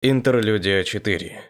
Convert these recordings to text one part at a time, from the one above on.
Интерлюдия 4.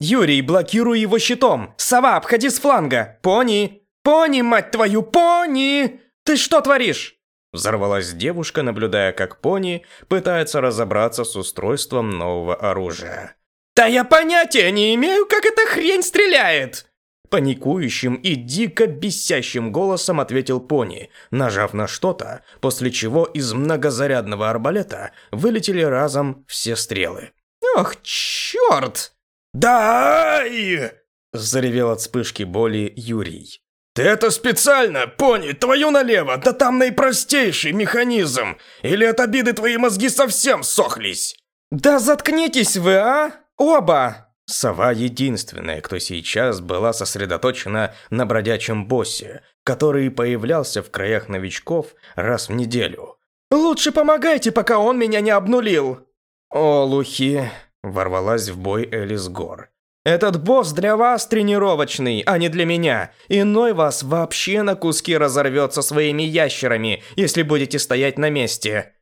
Юрий, блокируй его щитом! Сова, обходи с фланга! Пони! Пони, мать твою, пони! Ты что творишь? Взорвалась девушка, наблюдая, как пони пытается разобраться с устройством нового оружия. Да я понятия не имею, как эта хрень стреляет! Паникующим и дико бесящим голосом ответил пони, нажав на что-то, после чего из многозарядного арбалета вылетели разом все стрелы. Ох, черт! «Дай!» – заревел от вспышки боли Юрий. «Ты это специально, пони, твою налево, да там наипростейший механизм! Или от обиды твои мозги совсем сохлись?» «Да заткнитесь вы, а? Оба!» Сова единственная, кто сейчас была сосредоточена на бродячем боссе, который появлялся в краях новичков раз в неделю. «Лучше помогайте, пока он меня не обнулил!» «Олухи!» – ворвалась в бой Элис Гор. «Этот босс для вас тренировочный, а не для меня. Иной вас вообще на куски разорвет со своими ящерами, если будете стоять на месте».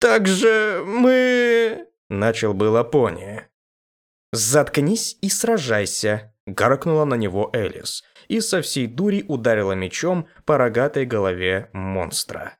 «Так же мы...» – начал было пони. «Заткнись и сражайся», – гаркнула на него Элис и со всей дури ударила мечом по рогатой голове монстра.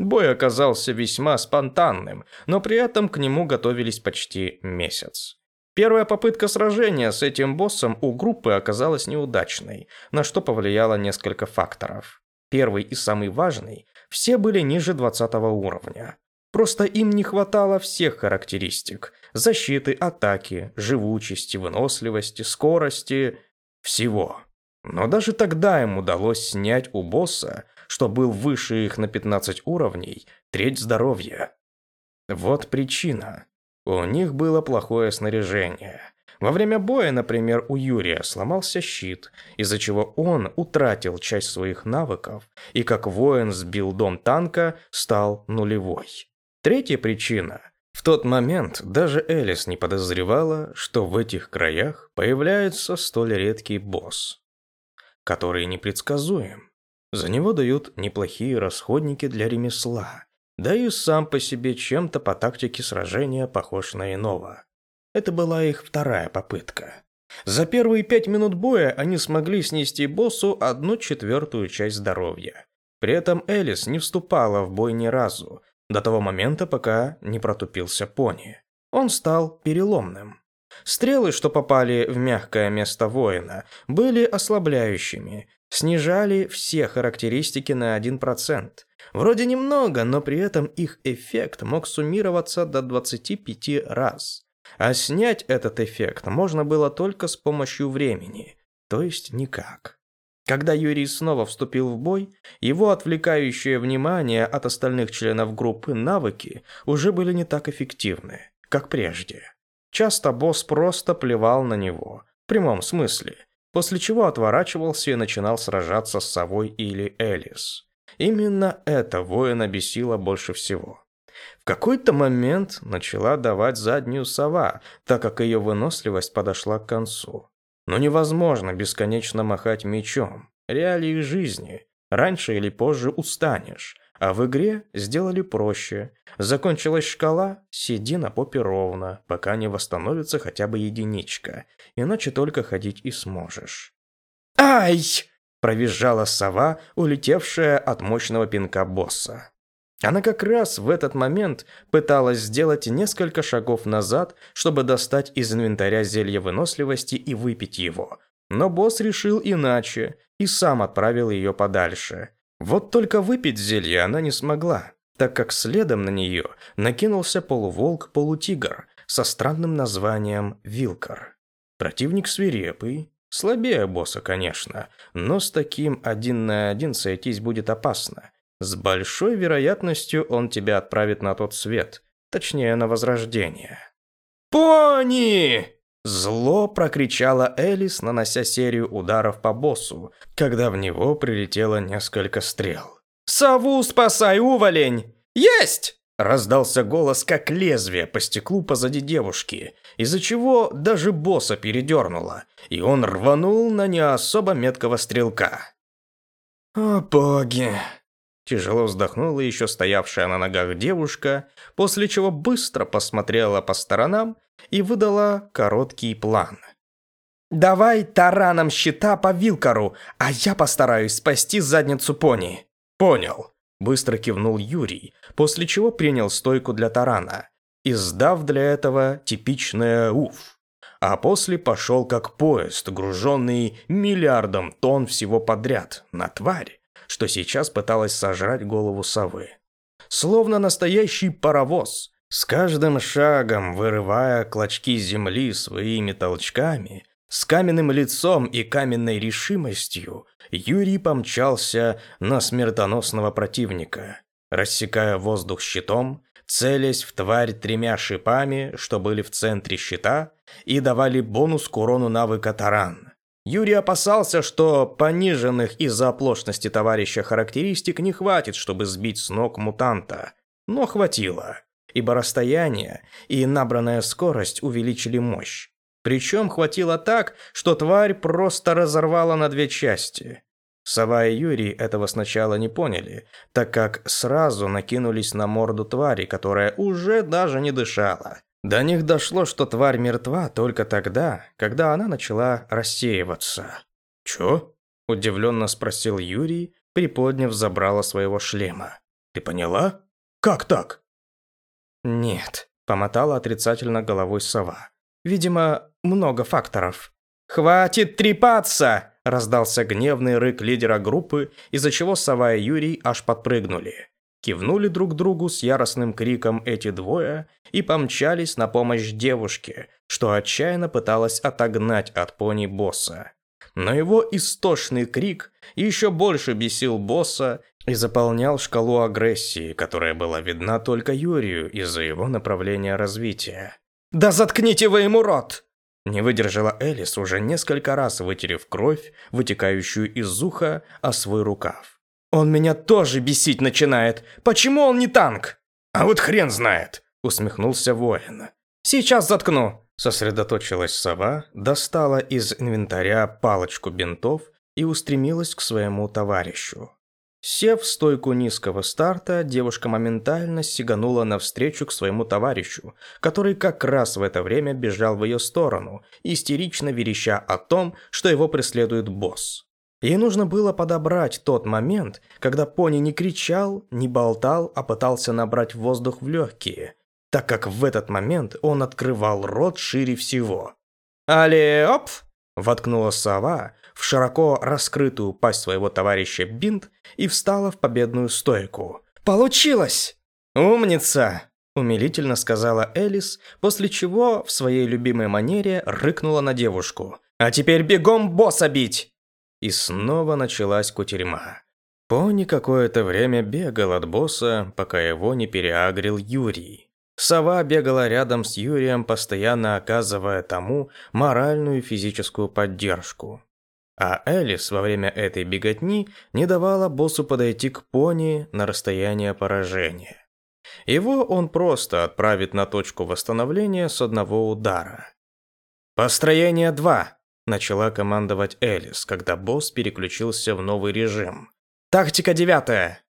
Бой оказался весьма спонтанным, но при этом к нему готовились почти месяц. Первая попытка сражения с этим боссом у группы оказалась неудачной, на что повлияло несколько факторов. Первый и самый важный – все были ниже 20 уровня. Просто им не хватало всех характеристик – защиты, атаки, живучести, выносливости, скорости – всего. Но даже тогда им удалось снять у босса что был выше их на 15 уровней, треть здоровья. Вот причина. У них было плохое снаряжение. Во время боя, например, у Юрия сломался щит, из-за чего он утратил часть своих навыков и как воин с билдом танка стал нулевой. Третья причина. В тот момент даже Элис не подозревала, что в этих краях появляется столь редкий босс, который непредсказуем. За него дают неплохие расходники для ремесла, да и сам по себе чем-то по тактике сражения похож на иного. Это была их вторая попытка. За первые пять минут боя они смогли снести боссу одну четвертую часть здоровья. При этом Элис не вступала в бой ни разу, до того момента, пока не протупился пони. Он стал переломным. Стрелы, что попали в мягкое место воина, были ослабляющими, снижали все характеристики на 1%. Вроде немного, но при этом их эффект мог суммироваться до 25 раз. А снять этот эффект можно было только с помощью времени, то есть никак. Когда Юрий снова вступил в бой, его отвлекающее внимание от остальных членов группы навыки уже были не так эффективны, как прежде. Часто босс просто плевал на него, в прямом смысле, после чего отворачивался и начинал сражаться с совой или Элис. Именно это воина бесило больше всего. В какой-то момент начала давать заднюю сова, так как ее выносливость подошла к концу. Но невозможно бесконечно махать мечом. Реалии жизни. Раньше или позже устанешь. А в игре сделали проще. Закончилась шкала, сиди на попе ровно, пока не восстановится хотя бы единичка, иначе только ходить и сможешь. «Ай!» – провизжала сова, улетевшая от мощного пинка босса. Она как раз в этот момент пыталась сделать несколько шагов назад, чтобы достать из инвентаря зелье выносливости и выпить его. Но босс решил иначе и сам отправил ее подальше – вот только выпить зелье она не смогла, так как следом на нее накинулся полуволк-полутигр со странным названием Вилкар. Противник свирепый, слабее босса, конечно, но с таким один на один сойтись будет опасно. С большой вероятностью он тебя отправит на тот свет, точнее на возрождение. «Пони!» Зло прокричала Элис, нанося серию ударов по боссу, когда в него прилетело несколько стрел. «Сову спасай, уволень! Есть!» Раздался голос, как лезвие по стеклу позади девушки, из-за чего даже босса передернуло, и он рванул на не особо меткого стрелка. «О боги!» Тяжело вздохнула еще стоявшая на ногах девушка, после чего быстро посмотрела по сторонам и выдала короткий план. «Давай тараном щита по Вилкару, а я постараюсь спасти задницу пони». «Понял», – быстро кивнул Юрий, после чего принял стойку для тарана, издав для этого типичное «уф». А после пошел как поезд, груженный миллиардом тонн всего подряд, на тварь, что сейчас пыталась сожрать голову совы. Словно настоящий паровоз, с каждым шагом вырывая клочки земли своими толчками, с каменным лицом и каменной решимостью, Юрий помчался на смертоносного противника, рассекая воздух щитом, целясь в тварь тремя шипами, что были в центре щита, и давали бонус к урону навыка таран. Юрий опасался, что пониженных из-за оплошности товарища характеристик не хватит, чтобы сбить с ног мутанта. Но хватило, ибо расстояние и набранная скорость увеличили мощь. Причем хватило так, что тварь просто разорвала на две части. Сова и Юрий этого сначала не поняли, так как сразу накинулись на морду твари, которая уже даже не дышала. До них дошло, что тварь мертва только тогда, когда она начала рассеиваться. «Чё?» – удивленно спросил Юрий, приподняв забрало своего шлема. «Ты поняла? Как так?» «Нет», – помотала отрицательно головой сова. «Видимо, много факторов». «Хватит трепаться!» раздался гневный рык лидера группы, из-за чего Сова и Юрий аж подпрыгнули. Кивнули друг другу с яростным криком эти двое и помчались на помощь девушке, что отчаянно пыталась отогнать от пони босса. Но его истошный крик еще больше бесил босса и заполнял шкалу агрессии, которая была видна только Юрию из-за его направления развития. «Да заткните вы ему рот!» Не выдержала Элис, уже несколько раз вытерев кровь, вытекающую из уха, о свой рукав. «Он меня тоже бесить начинает! Почему он не танк?» «А вот хрен знает!» – усмехнулся воин. «Сейчас заткну!» – сосредоточилась сова, достала из инвентаря палочку бинтов и устремилась к своему товарищу. Сев в стойку низкого старта, девушка моментально сиганула навстречу к своему товарищу, который как раз в это время бежал в ее сторону, истерично вереща о том, что его преследует босс. Ей нужно было подобрать тот момент, когда пони не кричал, не болтал, а пытался набрать воздух в легкие, так как в этот момент он открывал рот шире всего. «Али-оп!» – воткнула сова, в широко раскрытую пасть своего товарища бинт и встала в победную стойку. «Получилось!» «Умница!» – умилительно сказала Элис, после чего в своей любимой манере рыкнула на девушку. «А теперь бегом босса бить!» И снова началась кутерьма. Пони какое-то время бегал от босса, пока его не переагрил Юрий. Сова бегала рядом с Юрием, постоянно оказывая тому моральную и физическую поддержку. А Элис во время этой беготни не давала боссу подойти к пони на расстояние поражения. Его он просто отправит на точку восстановления с одного удара. «Построение 2», – начала командовать Элис, когда босс переключился в новый режим. «Тактика девятая».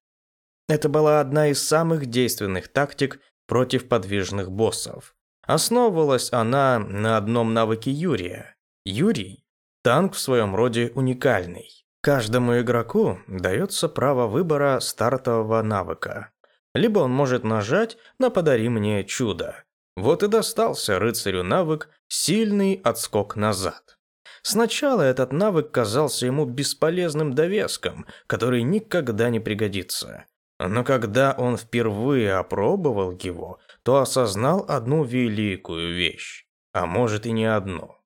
Это была одна из самых действенных тактик против подвижных боссов. Основывалась она на одном навыке Юрия. Юрий Танк в своем роде уникальный. Каждому игроку дается право выбора стартового навыка. Либо он может нажать на «Подари мне чудо». Вот и достался рыцарю навык «Сильный отскок назад». Сначала этот навык казался ему бесполезным довеском, который никогда не пригодится. Но когда он впервые опробовал его, то осознал одну великую вещь. А может и не одну.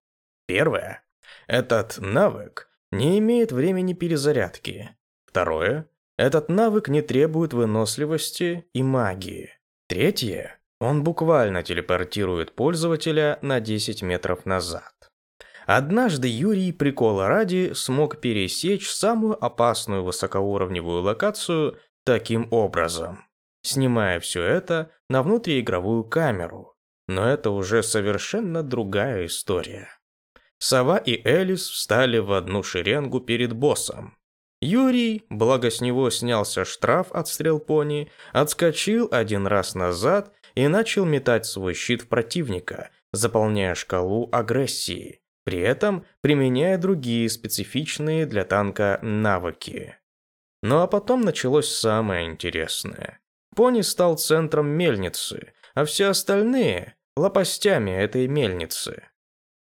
Первое этот навык не имеет времени перезарядки. Второе. Этот навык не требует выносливости и магии. Третье. Он буквально телепортирует пользователя на 10 метров назад. Однажды Юрий прикола ради смог пересечь самую опасную высокоуровневую локацию таким образом, снимая все это на внутриигровую камеру. Но это уже совершенно другая история. Сова и Элис встали в одну шеренгу перед боссом. Юрий, благо с него снялся штраф от стрел пони, отскочил один раз назад и начал метать свой щит в противника, заполняя шкалу агрессии, при этом применяя другие специфичные для танка навыки. Ну а потом началось самое интересное. Пони стал центром мельницы, а все остальные – лопастями этой мельницы.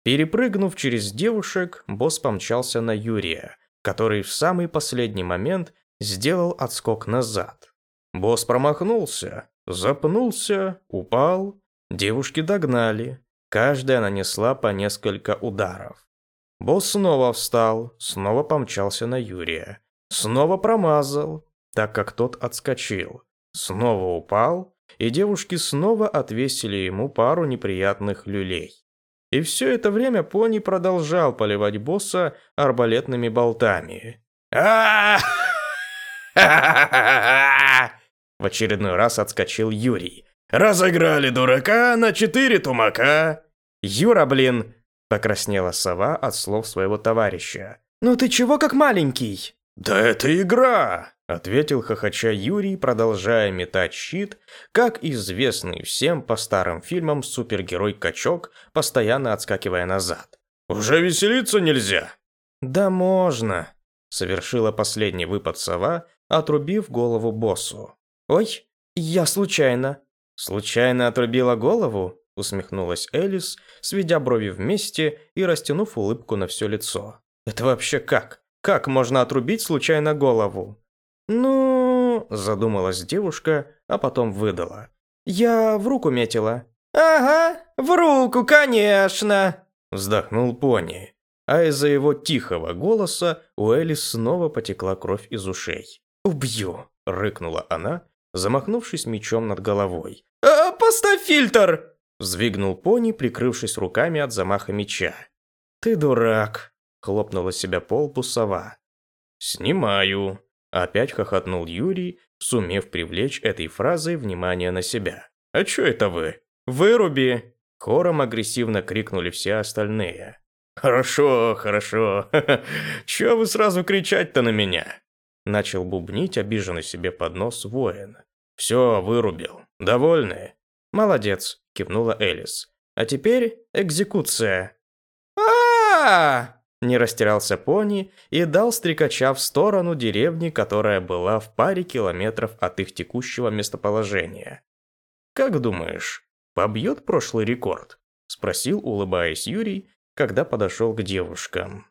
Перепрыгнув через девушек, босс помчался на Юрия, который в самый последний момент сделал отскок назад. Босс промахнулся, запнулся, упал, девушки догнали, каждая нанесла по несколько ударов. Босс снова встал, снова помчался на Юрия, снова промазал, так как тот отскочил, снова упал, и девушки снова отвесили ему пару неприятных люлей. И все это время пони продолжал поливать босса арбалетными болтами. а В очередной раз отскочил Юрий. «Разыграли дурака на четыре тумака!» «Юра, блин!» – покраснела сова от слов своего товарища. «Ну ты чего как маленький?» «Да это игра!» – ответил хохоча Юрий, продолжая метать щит, как известный всем по старым фильмам супергерой-качок, постоянно отскакивая назад. «Уже веселиться нельзя!» «Да можно!» – совершила последний выпад сова, отрубив голову боссу. «Ой, я случайно!» «Случайно отрубила голову?» – усмехнулась Элис, сведя брови вместе и растянув улыбку на все лицо. «Это вообще как?» Как можно отрубить случайно голову? Ну, задумалась девушка, а потом выдала. Я в руку метила. Ага, в руку, конечно, вздохнул пони. А из-за его тихого голоса у Элис снова потекла кровь из ушей. «Убью!» – рыкнула она, замахнувшись мечом над головой. «А, «Поставь фильтр!» – взвигнул пони, прикрывшись руками от замаха меча. «Ты дурак!» Хлопнула себя по лбу сова. «Снимаю!» Опять хохотнул Юрий, сумев привлечь этой фразой внимание на себя. «А чё это вы? Выруби!» Хором агрессивно крикнули все остальные. «Хорошо, хорошо. Чё вы сразу кричать-то на меня?» Начал бубнить обиженный себе под нос воин. «Все, вырубил. Довольны?» «Молодец», кивнула Элис. «А теперь экзекуция». а не растерялся пони и дал стрекача в сторону деревни, которая была в паре километров от их текущего местоположения. «Как думаешь, побьет прошлый рекорд?» – спросил, улыбаясь Юрий, когда подошел к девушкам.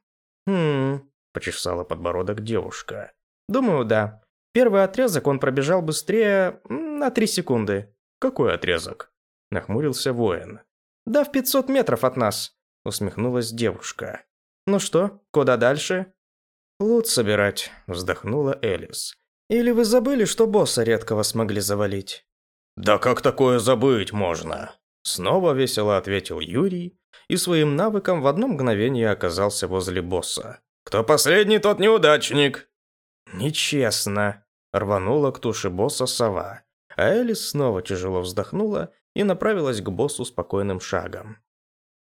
«Хм...» – почесала подбородок девушка. «Думаю, да. Первый отрезок он пробежал быстрее на три секунды». «Какой отрезок?» – нахмурился воин. «Да в 500 метров от нас», – усмехнулась девушка. «Ну что, куда дальше?» «Лут собирать», – вздохнула Элис. «Или вы забыли, что босса редкого смогли завалить?» «Да как такое забыть можно?» Снова весело ответил Юрий и своим навыком в одно мгновение оказался возле босса. «Кто последний, тот неудачник!» «Нечестно!» – рванула к туше босса сова, а Элис снова тяжело вздохнула и направилась к боссу спокойным шагом.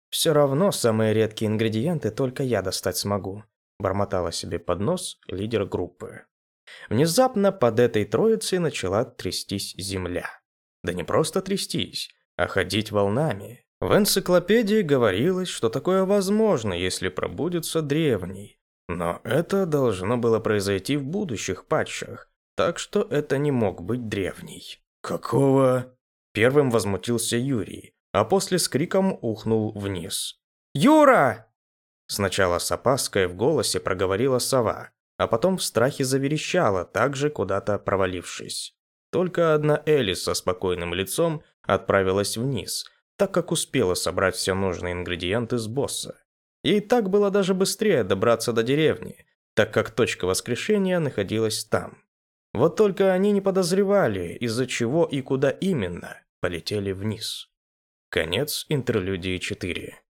Все равно самые редкие ингредиенты только я достать смогу, бормотала себе под нос лидер группы. Внезапно под этой троицей начала трястись земля. Да не просто трястись, а ходить волнами. В энциклопедии говорилось, что такое возможно, если пробудется древний. Но это должно было произойти в будущих патчах, так что это не мог быть древний. «Какого?» Первым возмутился Юрий, а после с криком ухнул вниз. «Юра!» Сначала с опаской в голосе проговорила сова, а потом в страхе заверещала, также куда-то провалившись. Только одна Элли со спокойным лицом отправилась вниз, так как успела собрать все нужные ингредиенты с босса. Ей так было даже быстрее добраться до деревни, так как точка воскрешения находилась там. Вот только они не подозревали, из-за чего и куда именно полетели вниз. Конец интерлюдии 4.